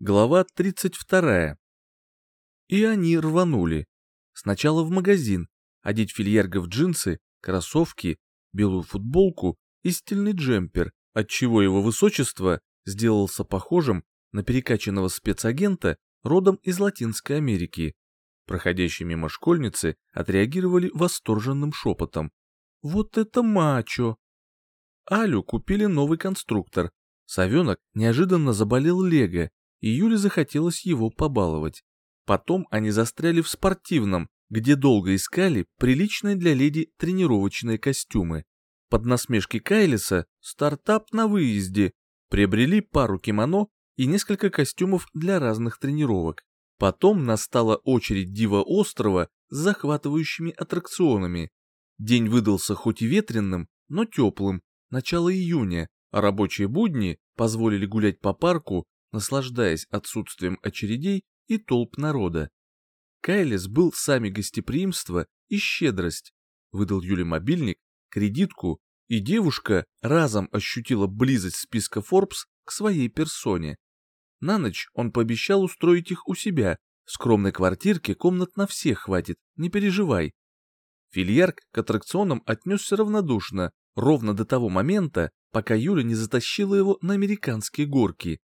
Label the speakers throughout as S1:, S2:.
S1: Глава 32. И они рванули. Сначала в магазин, одеть фильерга в джинсы, кроссовки, белую футболку и стильный джемпер, отчего его высочество сделался похожим на перекачанного спецагента родом из Латинской Америки. Проходящие мимо школьницы отреагировали восторженным шепотом. «Вот это мачо!» Алю купили новый конструктор. Совенок неожиданно заболел Лего, и Юле захотелось его побаловать. Потом они застряли в спортивном, где долго искали приличные для леди тренировочные костюмы. Под насмешки Кайлиса стартап на выезде приобрели пару кимоно и несколько костюмов для разных тренировок. Потом настала очередь Дива острова с захватывающими аттракционами. День выдался хоть и ветренным, но теплым, начало июня, а рабочие будни позволили гулять по парку, наслаждаясь отсутствием очередей и толп народа. Кайлис был сами гостеприимство и щедрость. Выдал Юле мобильник, кредитку, и девушка разом ощутила близость списка Forbes к своей персоне. На ночь он пообещал устроить их у себя. В скромной квартирке комнат на всех хватит, не переживай. Фильярк к аттракционам отнесся равнодушно, ровно до того момента, пока Юля не затащила его на американские горки.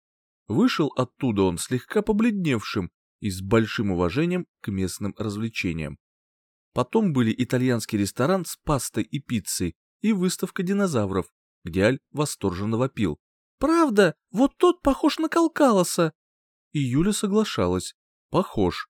S1: Вышел оттуда он слегка побледневшим и с большим уважением к местным развлечениям. Потом были итальянский ресторан с пастой и пиццей и выставка динозавров, где Аль восторженно вопил. «Правда, вот тот похож на Калкалоса!» И Юля соглашалась. «Похож».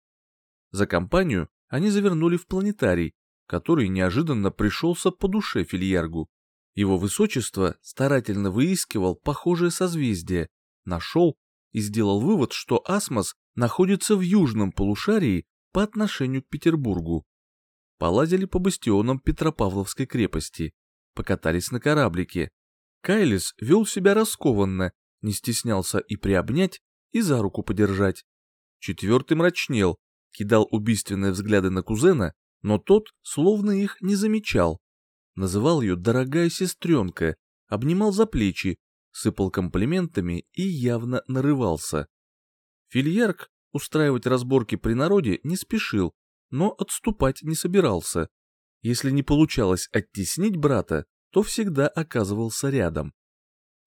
S1: За компанию они завернули в планетарий, который неожиданно пришелся по душе Фильяргу. Его высочество старательно выискивал похожее созвездие, нашел и сделал вывод, что Асмос находится в южном полушарии по отношению к Петербургу. Полазили по бастионам Петропавловской крепости, покатались на кораблике. Кайлис вел себя раскованно, не стеснялся и приобнять, и за руку подержать. Четвертый мрачнел, кидал убийственные взгляды на кузена, но тот словно их не замечал. Называл ее «дорогая сестренка», обнимал за плечи, сыпал комплиментами и явно нарывался. Фильярк устраивать разборки при народе не спешил, но отступать не собирался. Если не получалось оттеснить брата, то всегда оказывался рядом.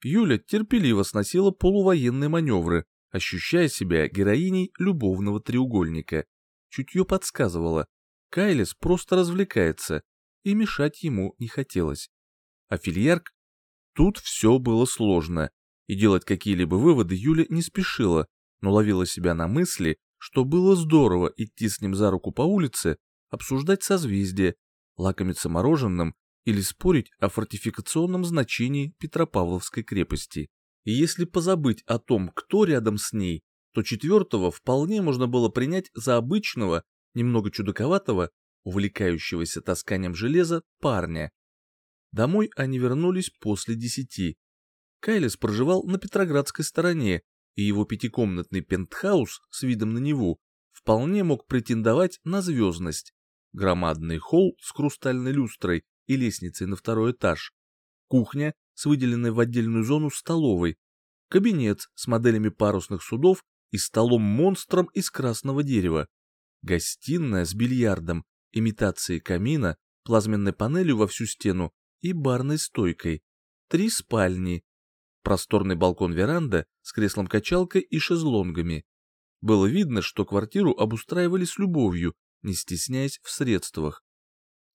S1: Юля терпеливо сносила полувоенные маневры, ощущая себя героиней любовного треугольника. Чутье подсказывало, Кайлис просто развлекается, и мешать ему не хотелось. А Фильярк Тут все было сложно, и делать какие-либо выводы Юля не спешила, но ловила себя на мысли, что было здорово идти с ним за руку по улице, обсуждать созвездие, лакомиться мороженым или спорить о фортификационном значении Петропавловской крепости. И если позабыть о том, кто рядом с ней, то четвертого вполне можно было принять за обычного, немного чудаковатого, увлекающегося тасканием железа парня, Домой они вернулись после десяти. Кайлис проживал на Петроградской стороне, и его пятикомнатный пентхаус с видом на Неву вполне мог претендовать на звездность. Громадный холл с хрустальной люстрой и лестницей на второй этаж. Кухня с выделенной в отдельную зону столовой. Кабинет с моделями парусных судов и столом-монстром из красного дерева. Гостиная с бильярдом, имитацией камина, плазменной панелью во всю стену и барной стойкой, три спальни, просторный балкон-веранда с креслом-качалкой и шезлонгами. Было видно, что квартиру обустраивали с любовью, не стесняясь в средствах.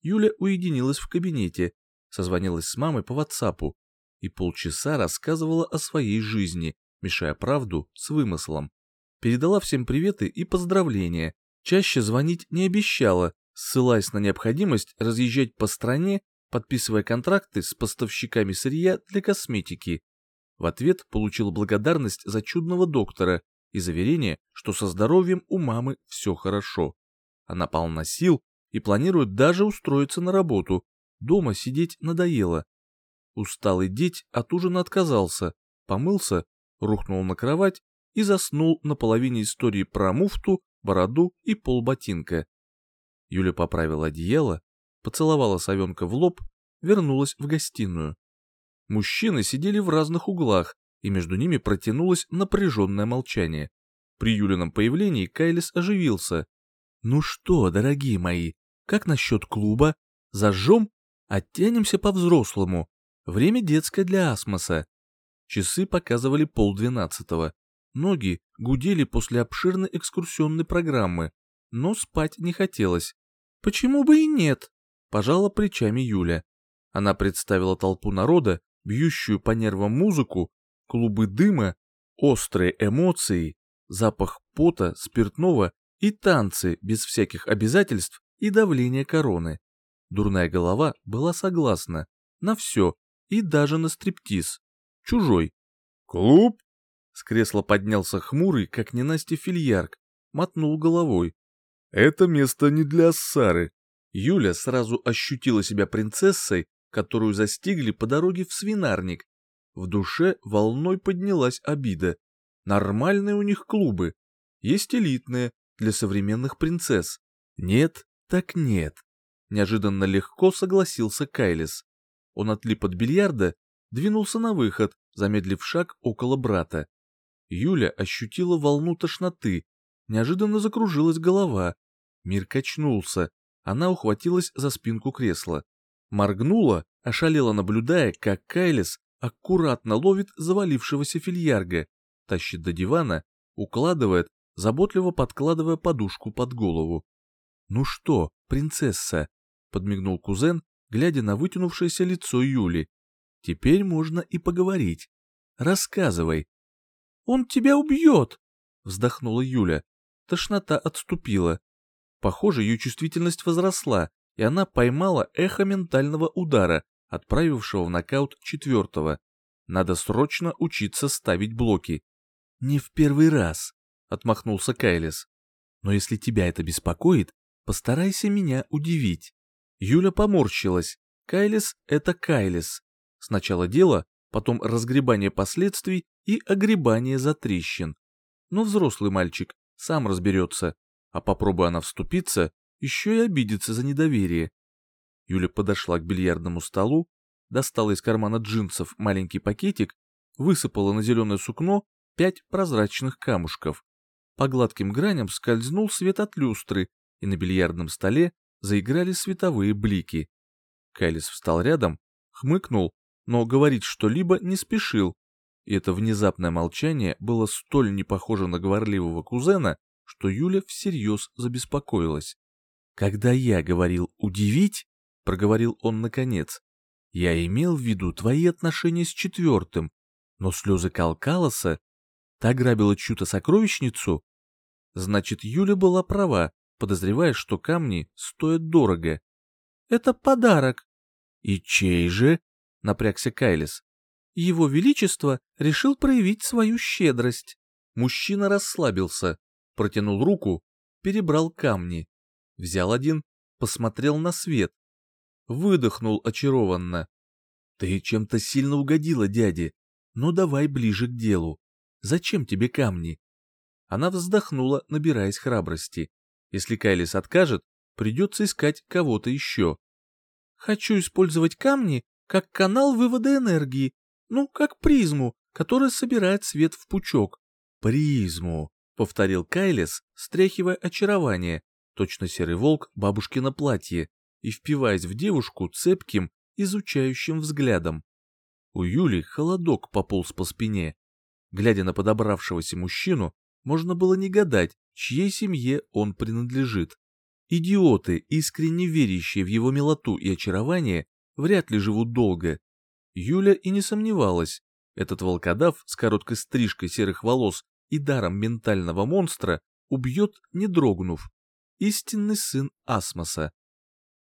S1: Юля уединилась в кабинете, созвонилась с мамой по ватсапу и полчаса рассказывала о своей жизни, мешая правду с вымыслом. Передала всем приветы и поздравления, чаще звонить не обещала, ссылаясь на необходимость разъезжать по стране подписывая контракты с поставщиками сырья для косметики. В ответ получил благодарность за чудного доктора и заверение, что со здоровьем у мамы все хорошо. Она полна сил и планирует даже устроиться на работу. Дома сидеть надоело. Усталый деть от ужина отказался, помылся, рухнул на кровать и заснул на половине истории про муфту, бороду и полботинка. Юля поправила одеяло, поцеловала совенка в лоб, вернулась в гостиную. Мужчины сидели в разных углах, и между ними протянулось напряженное молчание. При Юлином появлении Кайлис оживился. «Ну что, дорогие мои, как насчет клуба? Зажжем? Оттянемся по-взрослому. Время детское для асмоса». Часы показывали полдвенадцатого. Ноги гудели после обширной экскурсионной программы, но спать не хотелось. «Почему бы и нет?» – пожала плечами Юля. Она представила толпу народа, бьющую по нервам музыку, клубы дыма, острые эмоции, запах пота, спиртного и танцы без всяких обязательств и давления короны. Дурная голова была согласна на все и даже на стриптиз. Чужой. «Клуб?» С кресла поднялся хмурый, как ненастье фильярк, мотнул головой. «Это место не для Сары». Юля сразу ощутила себя принцессой, которую застигли по дороге в свинарник. В душе волной поднялась обида. Нормальные у них клубы. Есть элитные, для современных принцесс. Нет, так нет. Неожиданно легко согласился Кайлис. Он отлип от бильярда, двинулся на выход, замедлив шаг около брата. Юля ощутила волну тошноты, неожиданно закружилась голова. Мир качнулся, она ухватилась за спинку кресла. Моргнула, ошалела наблюдая, как Кайлис аккуратно ловит завалившегося фильярга, тащит до дивана, укладывает, заботливо подкладывая подушку под голову. «Ну что, принцесса?» — подмигнул кузен, глядя на вытянувшееся лицо Юли. «Теперь можно и поговорить. Рассказывай». «Он тебя убьет!» — вздохнула Юля. Тошнота отступила. Похоже, ее чувствительность возросла, и она поймала эхо ментального удара, отправившего в нокаут четвертого. Надо срочно учиться ставить блоки. «Не в первый раз», — отмахнулся Кайлис. «Но если тебя это беспокоит, постарайся меня удивить». Юля поморщилась. Кайлис — это Кайлис. Сначала дело, потом разгребание последствий и огребание затрещин. Но взрослый мальчик сам разберется, а попробуй она вступиться, еще и обидится за недоверие. Юля подошла к бильярдному столу, достала из кармана джинсов маленький пакетик, высыпала на зеленое сукно пять прозрачных камушков. По гладким граням скользнул свет от люстры, и на бильярдном столе заиграли световые блики. Кайлис встал рядом, хмыкнул, но говорить что-либо не спешил, и это внезапное молчание было столь не похоже на говорливого кузена, что Юля всерьез забеспокоилась. «Когда я говорил «удивить», — проговорил он наконец, — «я имел в виду твои отношения с четвертым, но слезы Калкалоса... Та грабила чью-то сокровищницу?» Значит, Юля была права, подозревая, что камни стоят дорого. «Это подарок». «И чей же?» — напрягся Кайлис. «Его Величество решил проявить свою щедрость». Мужчина расслабился, протянул руку, перебрал камни. Взял один, посмотрел на свет. Выдохнул очарованно. «Ты чем-то сильно угодила дяде. Ну давай ближе к делу. Зачем тебе камни?» Она вздохнула, набираясь храбрости. Если Кайлис откажет, придется искать кого-то еще. «Хочу использовать камни как канал вывода энергии, ну, как призму, которая собирает свет в пучок». «Призму», — повторил Кайлис, стряхивая очарование, точно серый волк бабушкино платье, и впиваясь в девушку цепким, изучающим взглядом. У Юли холодок пополз по спине. Глядя на подобравшегося мужчину, можно было не гадать, чьей семье он принадлежит. Идиоты, искренне верящие в его милоту и очарование, вряд ли живут долго. Юля и не сомневалась. Этот волкодав с короткой стрижкой серых волос и даром ментального монстра убьет, не дрогнув. Истинный сын Асмоса.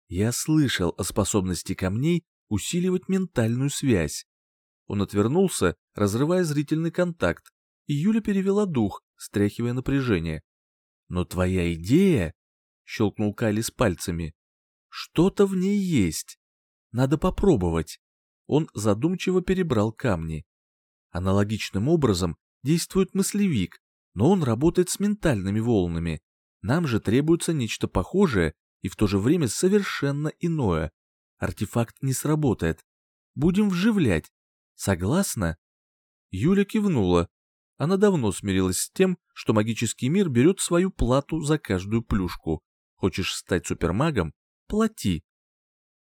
S1: Я слышал о способности камней усиливать ментальную связь. Он отвернулся, разрывая зрительный контакт, и Юля перевела дух, стряхивая напряжение. «Но твоя идея...» — щелкнул Кайли с пальцами. «Что-то в ней есть. Надо попробовать». Он задумчиво перебрал камни. Аналогичным образом действует мыслевик, но он работает с ментальными волнами. Нам же требуется нечто похожее и в то же время совершенно иное. Артефакт не сработает. Будем вживлять, Согласна?» Юля кивнула. Она давно смирилась с тем, что магический мир берет свою плату за каждую плюшку. Хочешь стать супермагом? Плати.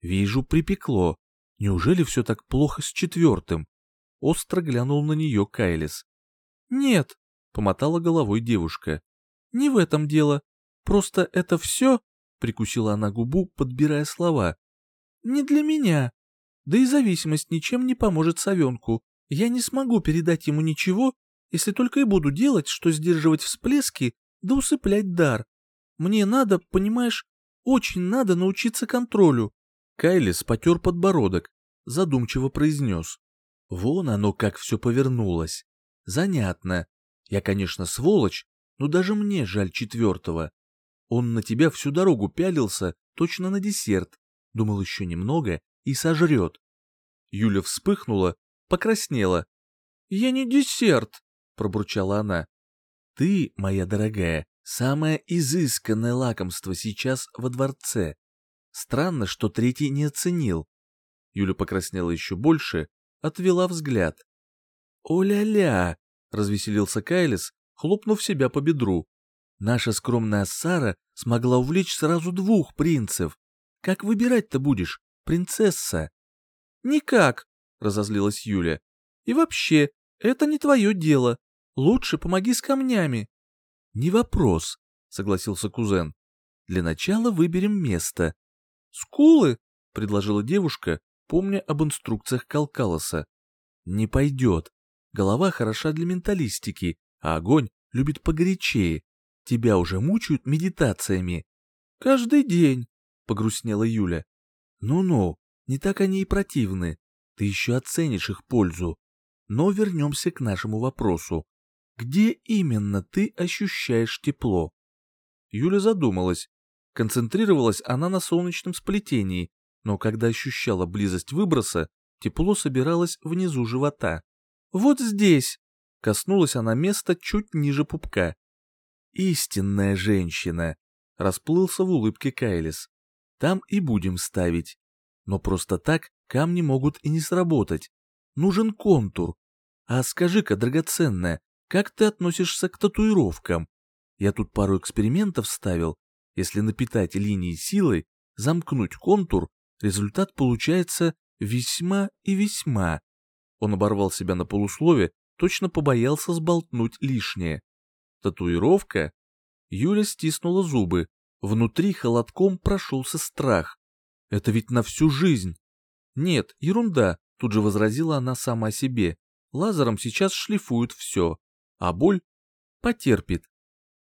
S1: Вижу, припекло. Неужели все так плохо с четвертым? Остро глянул на нее Кайлис. Нет, помотала головой девушка. Не в этом дело. Просто это все, прикусила она губу, подбирая слова. Не для меня. Да и зависимость ничем не поможет совенку. Я не смогу передать ему ничего, если только и буду делать, что сдерживать всплески да усыплять дар. Мне надо, понимаешь, очень надо научиться контролю. Кайлис потер подбородок, задумчиво произнес. Вон оно как все повернулось. Занятно. Я, конечно, сволочь, но даже мне жаль четвертого. Он на тебя всю дорогу пялился, точно на десерт. Думал еще немного и сожрет. Юля вспыхнула, покраснела. «Я не десерт!» — пробурчала она. «Ты, моя дорогая, самое изысканное лакомство сейчас во дворце. Странно, что третий не оценил». Юля покраснела еще больше, отвела взгляд. «О-ля-ля!» — развеселился Кайлис, хлопнув себя по бедру. «Наша скромная Сара смогла увлечь сразу двух принцев. Как выбирать-то будешь, принцесса?» «Никак», — разозлилась Юля. «И вообще, это не твое дело. Лучше помоги с камнями». «Не вопрос», — согласился кузен. «Для начала выберем место». «Скулы?» — предложила девушка, помня об инструкциях Калкалоса. «Не пойдет. Голова хороша для менталистики, а огонь любит погорячее. Тебя уже мучают медитациями». «Каждый день», — погрустнела Юля. «Ну-ну, не так они и противны. Ты еще оценишь их пользу. Но вернемся к нашему вопросу. Где именно ты ощущаешь тепло? Юля задумалась. Концентрировалась она на солнечном сплетении, но когда ощущала близость выброса, тепло собиралось внизу живота. «Вот здесь!» — коснулась она места чуть ниже пупка. «Истинная женщина!» — расплылся в улыбке Кайлис. «Там и будем ставить. Но просто так камни могут и не сработать. Нужен контур. А скажи-ка, драгоценная, как ты относишься к татуировкам? Я тут пару экспериментов ставил. Если напитать линии силой, замкнуть контур, результат получается весьма и весьма. Он оборвал себя на полуслове, точно побоялся сболтнуть лишнее. Татуировка? Юля стиснула зубы. Внутри холодком прошелся страх. Это ведь на всю жизнь. Нет, ерунда, тут же возразила она сама себе. Лазером сейчас шлифуют все, а боль потерпит.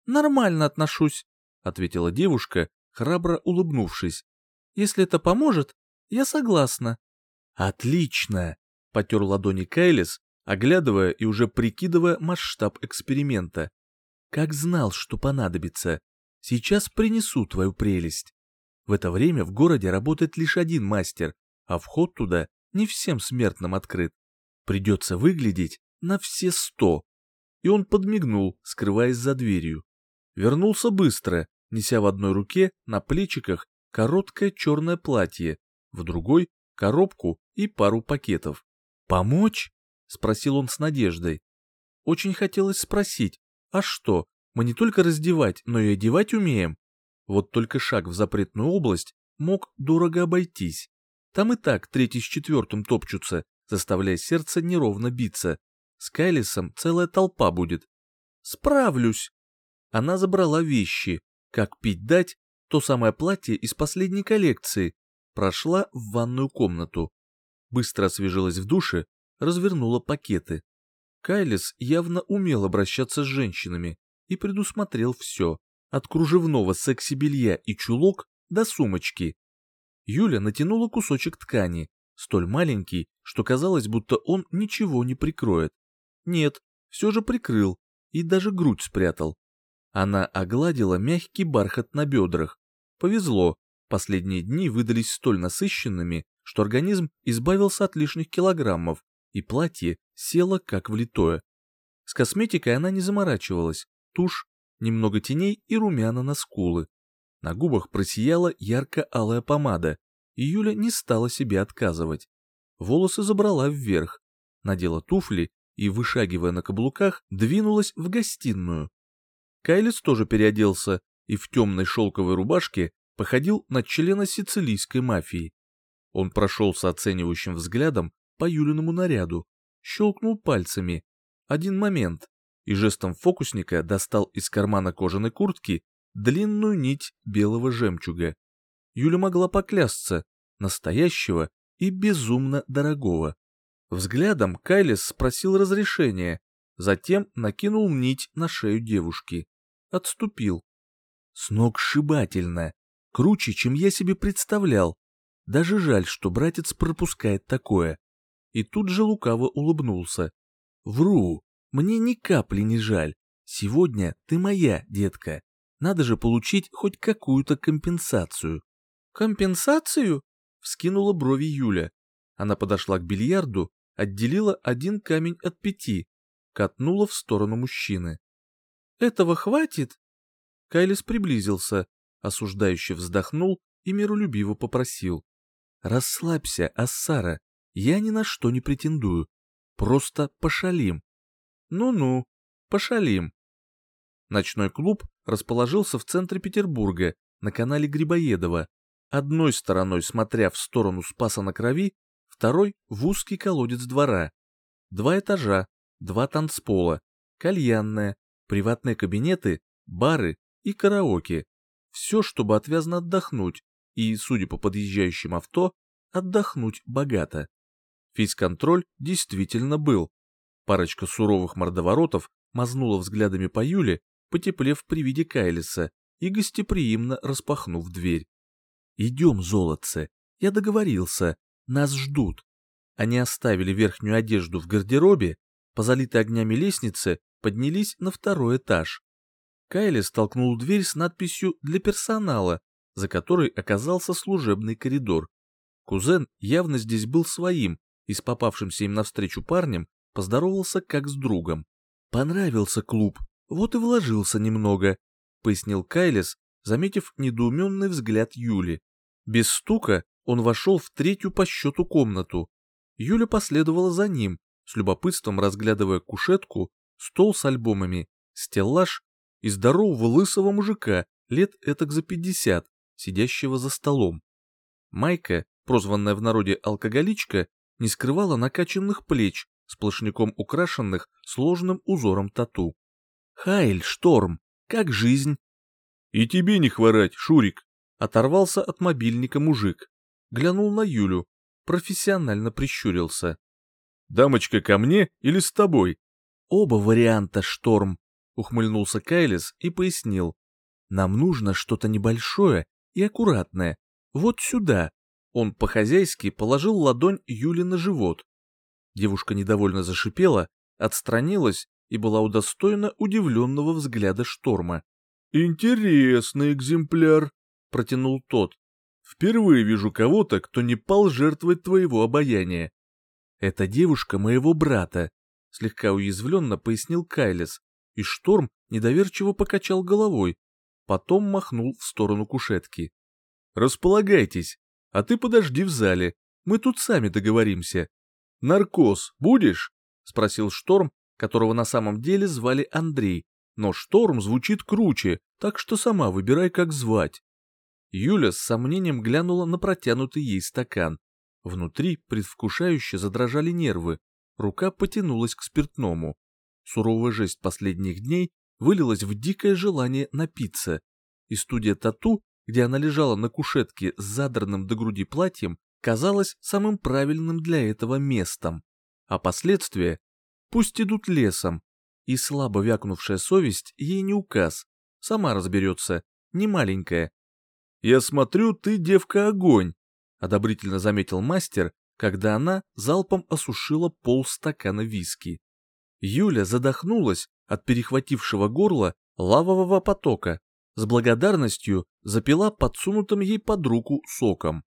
S1: Нормально отношусь, ответила девушка, храбро улыбнувшись. Если это поможет, я согласна. Отлично, потер ладони Кайлис, оглядывая и уже прикидывая масштаб эксперимента. Как знал, что понадобится. Сейчас принесу твою прелесть. В это время в городе работает лишь один мастер, а вход туда не всем смертным открыт. Придется выглядеть на все сто. И он подмигнул, скрываясь за дверью. Вернулся быстро, неся в одной руке на плечиках короткое черное платье, в другой — коробку и пару пакетов. «Помочь?» — спросил он с надеждой. Очень хотелось спросить, а что, мы не только раздевать, но и одевать умеем? Вот только шаг в запретную область мог дорого обойтись. Там и так третий с четвертым топчутся, заставляя сердце неровно биться. С Кайлисом целая толпа будет. Справлюсь. Она забрала вещи. Как пить дать, то самое платье из последней коллекции. Прошла в ванную комнату. Быстро освежилась в душе, развернула пакеты. Кайлис явно умел обращаться с женщинами и предусмотрел все от кружевного секси-белья и чулок до сумочки. Юля натянула кусочек ткани, столь маленький, что казалось, будто он ничего не прикроет. Нет, все же прикрыл и даже грудь спрятал. Она огладила мягкий бархат на бедрах. Повезло, последние дни выдались столь насыщенными, что организм избавился от лишних килограммов, и платье село как влитое. С косметикой она не заморачивалась, тушь, немного теней и румяна на скулы. На губах просияла ярко-алая помада, и Юля не стала себе отказывать. Волосы забрала вверх, надела туфли и, вышагивая на каблуках, двинулась в гостиную. Кайлис тоже переоделся и в темной шелковой рубашке походил на члена сицилийской мафии. Он прошелся оценивающим взглядом по Юлиному наряду, щелкнул пальцами. Один момент, и жестом фокусника достал из кармана кожаной куртки длинную нить белого жемчуга. Юля могла поклясться, настоящего и безумно дорогого. Взглядом Кайлис спросил разрешения, затем накинул нить на шею девушки. Отступил. Сногсшибательно. Круче, чем я себе представлял. Даже жаль, что братец пропускает такое. И тут же лукаво улыбнулся. Вру, мне ни капли не жаль. Сегодня ты моя, детка. Надо же получить хоть какую-то компенсацию. Компенсацию? Вскинула брови Юля. Она подошла к бильярду, отделила один камень от пяти, катнула в сторону мужчины. «Этого хватит?» Кайлис приблизился, осуждающе вздохнул и миролюбиво попросил. «Расслабься, Ассара, я ни на что не претендую. Просто пошалим». «Ну-ну, пошалим». Ночной клуб расположился в центре Петербурга, на канале Грибоедова, одной стороной смотря в сторону Спаса на Крови, второй — в узкий колодец двора. Два этажа, два танцпола, кальянная, приватные кабинеты, бары и караоке. Все, чтобы отвязно отдохнуть и, судя по подъезжающим авто, отдохнуть богато. Физконтроль действительно был. Парочка суровых мордоворотов мазнула взглядами по Юле, потеплев при виде Кайлиса и гостеприимно распахнув дверь. «Идем, золотце, я договорился, нас ждут». Они оставили верхнюю одежду в гардеробе, по залитой огнями лестнице поднялись на второй этаж. Кайли столкнул дверь с надписью «Для персонала», за которой оказался служебный коридор. Кузен явно здесь был своим и с попавшимся им навстречу парнем поздоровался как с другом. «Понравился клуб, вот и вложился немного», — пояснил Кайлис, заметив недоуменный взгляд Юли. Без стука он вошел в третью по счету комнату. Юля последовала за ним, с любопытством разглядывая кушетку, стол с альбомами, стеллаж и здорового лысого мужика лет этак за пятьдесят, сидящего за столом. Майка, прозванная в народе алкоголичка, не скрывала накачанных плеч, сплошняком украшенных сложным узором тату. «Хайль, Шторм, как жизнь?»
S2: «И тебе не хворать, Шурик!»
S1: Оторвался от мобильника мужик. Глянул на Юлю, профессионально прищурился.
S2: «Дамочка ко мне или с тобой?»
S1: «Оба варианта, Шторм», — ухмыльнулся Кайлис и пояснил. «Нам нужно что-то небольшое и аккуратное. Вот сюда». Он по-хозяйски положил ладонь Юли на живот. Девушка недовольно зашипела, отстранилась и была удостоена удивленного взгляда Шторма.
S2: «Интересный экземпляр», — протянул тот. «Впервые вижу кого-то, кто не пал жертвой твоего обаяния».
S1: «Это девушка моего брата», — слегка уязвленно пояснил Кайлес, и Шторм недоверчиво покачал головой, потом махнул в сторону кушетки.
S2: «Располагайтесь, а ты подожди в зале, мы тут сами договоримся. Наркоз будешь?» — спросил Шторм, которого на самом деле звали Андрей, но шторм звучит круче, так что сама выбирай, как звать.
S1: Юля с сомнением глянула на протянутый ей стакан. Внутри предвкушающе задрожали нервы, рука потянулась к спиртному. Суровая жесть последних дней вылилась в дикое желание напиться. И студия тату, где она лежала на кушетке с задранным до груди платьем, казалась самым правильным для этого местом. А последствия пусть идут лесом, и слабо вякнувшая совесть ей не указ. Сама разберется, не маленькая.
S2: «Я смотрю, ты девка-огонь», —
S1: одобрительно заметил мастер, когда она залпом осушила полстакана виски. Юля задохнулась от перехватившего горла лавового потока, с благодарностью запила подсунутым ей под руку соком.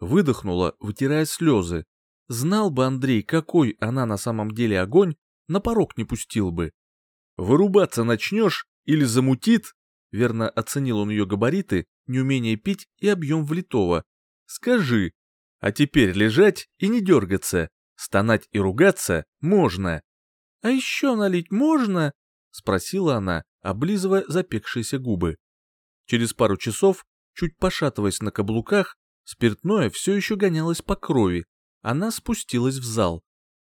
S1: Выдохнула, вытирая слезы. Знал бы Андрей, какой она на самом деле огонь, на порог не пустил бы.
S2: Вырубаться начнешь или замутит, верно оценил он ее габариты, неумение пить и объем влитого. Скажи, а теперь лежать и не дергаться, стонать и ругаться можно.
S1: «А еще налить можно?» — спросила она, облизывая запекшиеся губы. Через пару часов, чуть пошатываясь на каблуках, спиртное все еще гонялось по крови. Она спустилась в зал.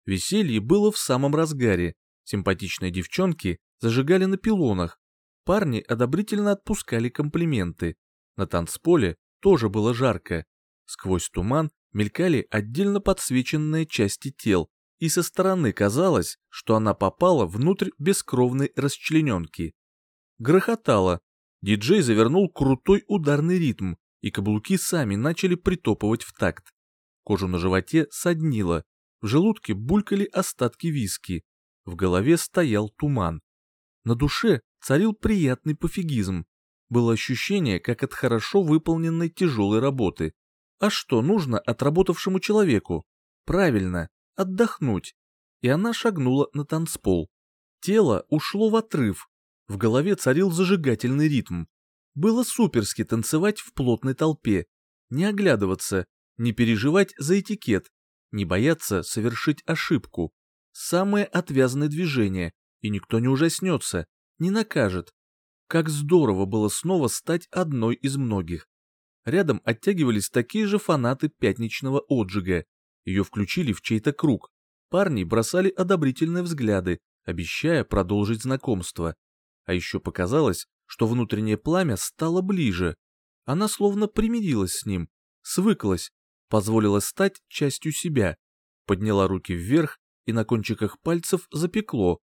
S1: Веселье было в самом разгаре. Симпатичные девчонки зажигали на пилонах. Парни одобрительно отпускали комплименты. На танцполе тоже было жарко. Сквозь туман мелькали отдельно подсвеченные части тел, и со стороны казалось, что она попала внутрь бескровной расчлененки. Грохотало. Диджей завернул крутой ударный ритм, и каблуки сами начали притопывать в такт. Кожу на животе соднило, в желудке булькали остатки виски, в голове стоял туман. На душе царил приятный пофигизм. Было ощущение, как от хорошо выполненной тяжелой работы. А что нужно отработавшему человеку? Правильно, отдохнуть. И она шагнула на танцпол. Тело ушло в отрыв. В голове царил зажигательный ритм. Было суперски танцевать в плотной толпе. Не оглядываться, не переживать за этикет, не бояться совершить ошибку. Самые отвязные движения, и никто не ужаснется, не накажет. Как здорово было снова стать одной из многих. Рядом оттягивались такие же фанаты пятничного отжига. Ее включили в чей-то круг. Парни бросали одобрительные взгляды, обещая продолжить знакомство. А еще показалось, что внутреннее пламя стало ближе. Она словно примирилась с ним, свыклась, позволила стать частью себя, подняла руки вверх и на кончиках пальцев запекло.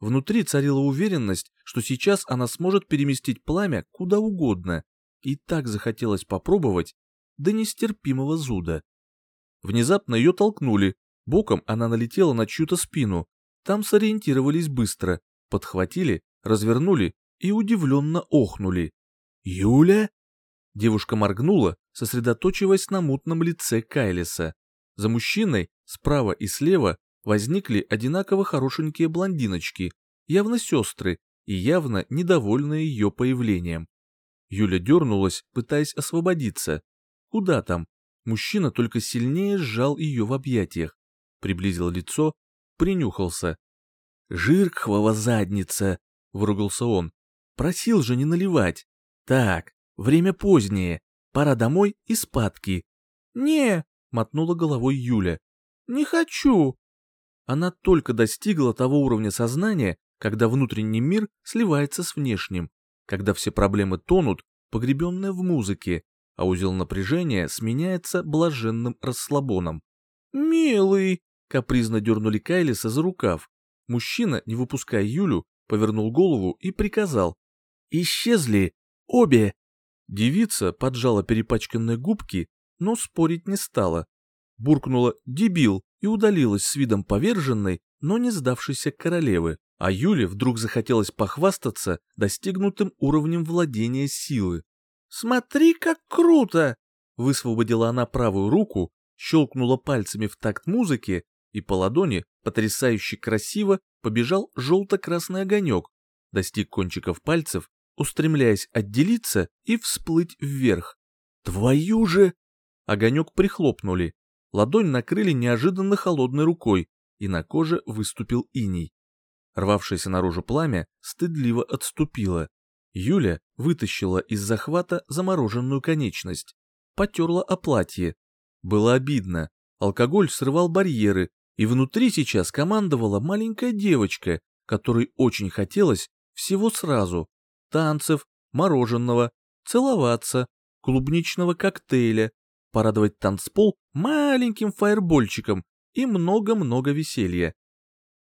S1: Внутри царила уверенность, что сейчас она сможет переместить пламя куда угодно, и так захотелось попробовать до нестерпимого зуда. Внезапно ее толкнули, боком она налетела на чью-то спину, там сориентировались быстро, подхватили, развернули и удивленно охнули. «Юля?» Девушка моргнула, сосредоточиваясь на мутном лице Кайлиса. За мужчиной, справа и слева, возникли одинаково хорошенькие блондиночки, явно сестры и явно недовольные ее появлением. Юля дернулась, пытаясь освободиться. Куда там? Мужчина только сильнее сжал ее в объятиях. Приблизил лицо, принюхался. «Жиркхвова задница!» — выругался он. «Просил же не наливать. Так, Время позднее, пора домой и спадки. «Не», — мотнула головой Юля, — «не хочу». Она только достигла того уровня сознания, когда внутренний мир сливается с внешним, когда все проблемы тонут, погребенные в музыке, а узел напряжения сменяется блаженным расслабоном. «Милый!» — капризно дернули Кайлиса за рукав. Мужчина, не выпуская Юлю, повернул голову и приказал. «Исчезли! Обе!» Девица поджала перепачканные губки, но спорить не стала. Буркнула «дебил» и удалилась с видом поверженной, но не сдавшейся королевы, а Юле вдруг захотелось похвастаться достигнутым уровнем владения силы. «Смотри, как круто!» Высвободила она правую руку, щелкнула пальцами в такт музыки, и по ладони, потрясающе красиво, побежал желто-красный огонек, достиг кончиков пальцев устремляясь отделиться и всплыть вверх. «Твою же!» Огонек прихлопнули. Ладонь накрыли неожиданно холодной рукой, и на коже выступил иней. Рвавшееся наружу пламя стыдливо отступило. Юля вытащила из захвата замороженную конечность. Потерла о платье. Было обидно. Алкоголь срывал барьеры, и внутри сейчас командовала маленькая девочка, которой очень хотелось всего сразу танцев, мороженого, целоваться, клубничного коктейля, порадовать танцпол маленьким фаербольчиком и много-много веселья.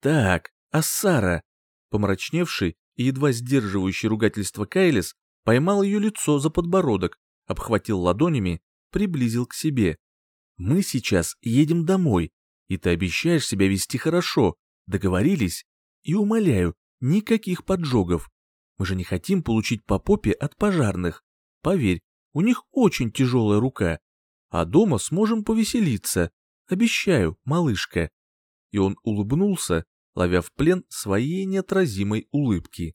S1: Так, а Сара, помрачневший и едва сдерживающий ругательство Кайлис, поймал ее лицо за подбородок, обхватил ладонями, приблизил к себе. «Мы сейчас едем домой, и ты обещаешь себя вести хорошо, договорились? И умоляю, никаких поджогов. Мы же не хотим получить по попе от пожарных. Поверь, у них очень тяжелая рука. А дома сможем повеселиться. Обещаю, малышка. И он улыбнулся, ловя в плен своей неотразимой улыбки.